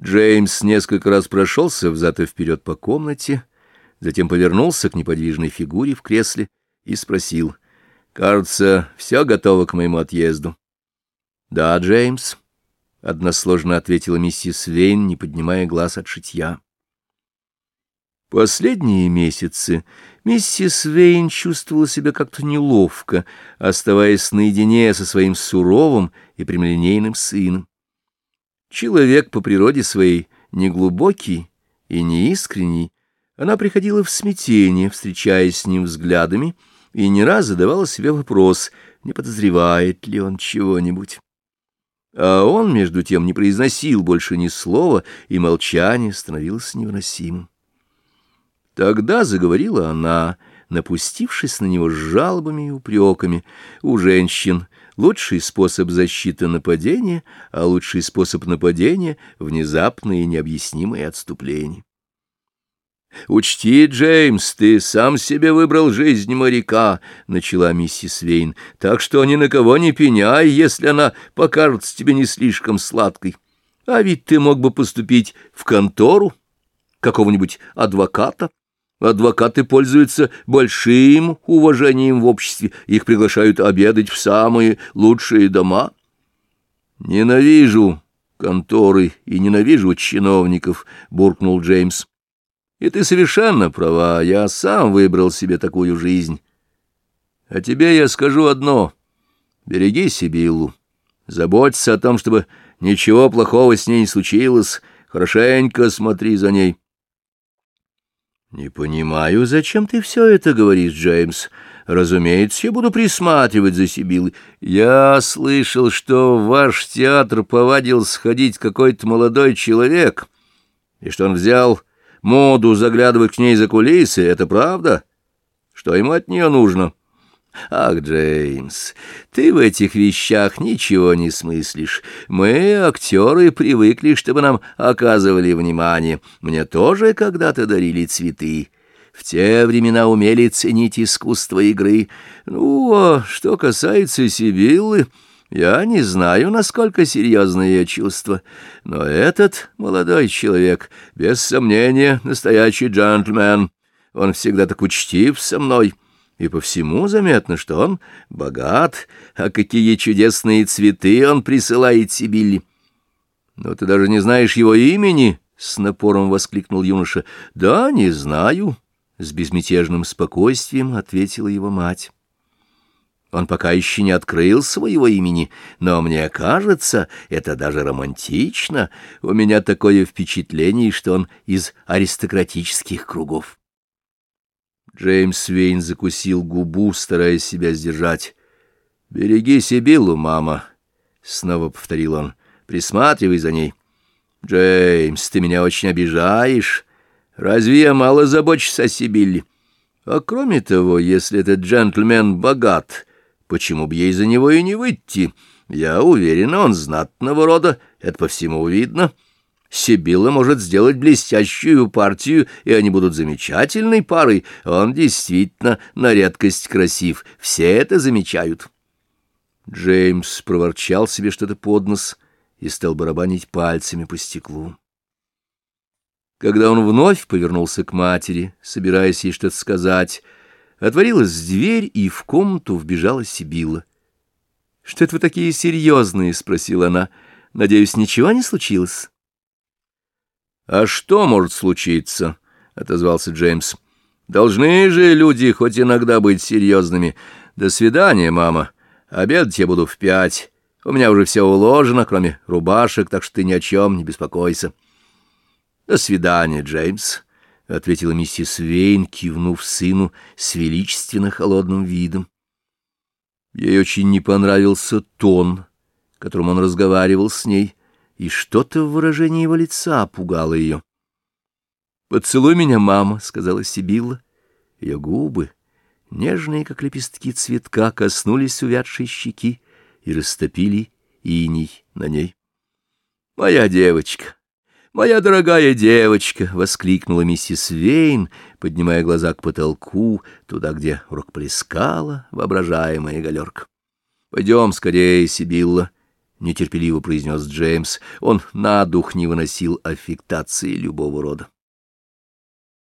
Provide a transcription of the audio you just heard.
Джеймс несколько раз прошелся взад и вперед по комнате, затем повернулся к неподвижной фигуре в кресле и спросил, «Кажется, все готово к моему отъезду». «Да, Джеймс», — односложно ответила миссис Вейн, не поднимая глаз от шитья. Последние месяцы миссис Вейн чувствовала себя как-то неловко, оставаясь наедине со своим суровым и прямолинейным сыном. Человек по природе своей неглубокий и неискренний, она приходила в смятение, встречаясь с ним взглядами, и не раз задавала себе вопрос, не подозревает ли он чего-нибудь. А он, между тем, не произносил больше ни слова, и молчание становилось невыносимым. Тогда заговорила она, напустившись на него с жалобами и упреками. У женщин лучший способ защиты нападения, а лучший способ нападения — внезапное и необъяснимое отступление. «Учти, Джеймс, ты сам себе выбрал жизнь моряка», — начала миссис Вейн, «так что ни на кого не пеняй, если она покажется тебе не слишком сладкой. А ведь ты мог бы поступить в контору какого-нибудь адвоката, Адвокаты пользуются большим уважением в обществе, их приглашают обедать в самые лучшие дома. «Ненавижу конторы и ненавижу чиновников», — буркнул Джеймс. «И ты совершенно права, я сам выбрал себе такую жизнь. А тебе я скажу одно — береги Сибиллу, заботься о том, чтобы ничего плохого с ней не случилось, хорошенько смотри за ней». «Не понимаю, зачем ты все это говоришь, Джеймс? Разумеется, я буду присматривать за Сибилой. Я слышал, что в ваш театр повадил сходить какой-то молодой человек, и что он взял моду заглядывать к ней за кулисы. Это правда? Что ему от нее нужно?» Ах, Джеймс, ты в этих вещах ничего не смыслишь. Мы, актеры, привыкли, чтобы нам оказывали внимание. Мне тоже когда-то дарили цветы. В те времена умели ценить искусство игры. Ну, а что касается Сибиллы, я не знаю, насколько серьезное ее чувство, но этот молодой человек, без сомнения, настоящий джентльмен. Он всегда так учтив со мной» и по всему заметно, что он богат, а какие чудесные цветы он присылает Сибилли. — Но ты даже не знаешь его имени? — с напором воскликнул юноша. — Да, не знаю, — с безмятежным спокойствием ответила его мать. Он пока еще не открыл своего имени, но мне кажется, это даже романтично. У меня такое впечатление, что он из аристократических кругов. Джеймс Вейн закусил губу, стараясь себя сдержать. «Береги Сибиллу, мама», — снова повторил он. «Присматривай за ней». «Джеймс, ты меня очень обижаешь. Разве я мало забочусь о Сибилле? А кроме того, если этот джентльмен богат, почему бы ей за него и не выйти? Я уверен, он знатного рода, это по всему видно». Сибилла может сделать блестящую партию, и они будут замечательной парой. Он действительно на редкость красив. Все это замечают. Джеймс проворчал себе что-то под нос и стал барабанить пальцами по стеклу. Когда он вновь повернулся к матери, собираясь ей что-то сказать, отворилась дверь, и в комнату вбежала Сибилла. — Что это вы такие серьезные? — спросила она. — Надеюсь, ничего не случилось? «А что может случиться?» — отозвался Джеймс. «Должны же люди хоть иногда быть серьезными. До свидания, мама. Обедать я буду в пять. У меня уже все уложено, кроме рубашек, так что ты ни о чем не беспокойся». «До свидания, Джеймс», — ответила миссис Вейн, кивнув сыну с величественно холодным видом. Ей очень не понравился тон, которым он разговаривал с ней, и что-то в выражении его лица пугало ее. «Поцелуй меня, мама», — сказала Сибилла. Ее губы, нежные, как лепестки цветка, коснулись увядшей щеки и растопили иней на ней. «Моя девочка, моя дорогая девочка!» — воскликнула миссис Вейн, поднимая глаза к потолку, туда, где рукоплескала воображаемая галерка. «Пойдем скорее, Сибилла, — нетерпеливо произнес Джеймс. Он на дух не выносил аффектации любого рода.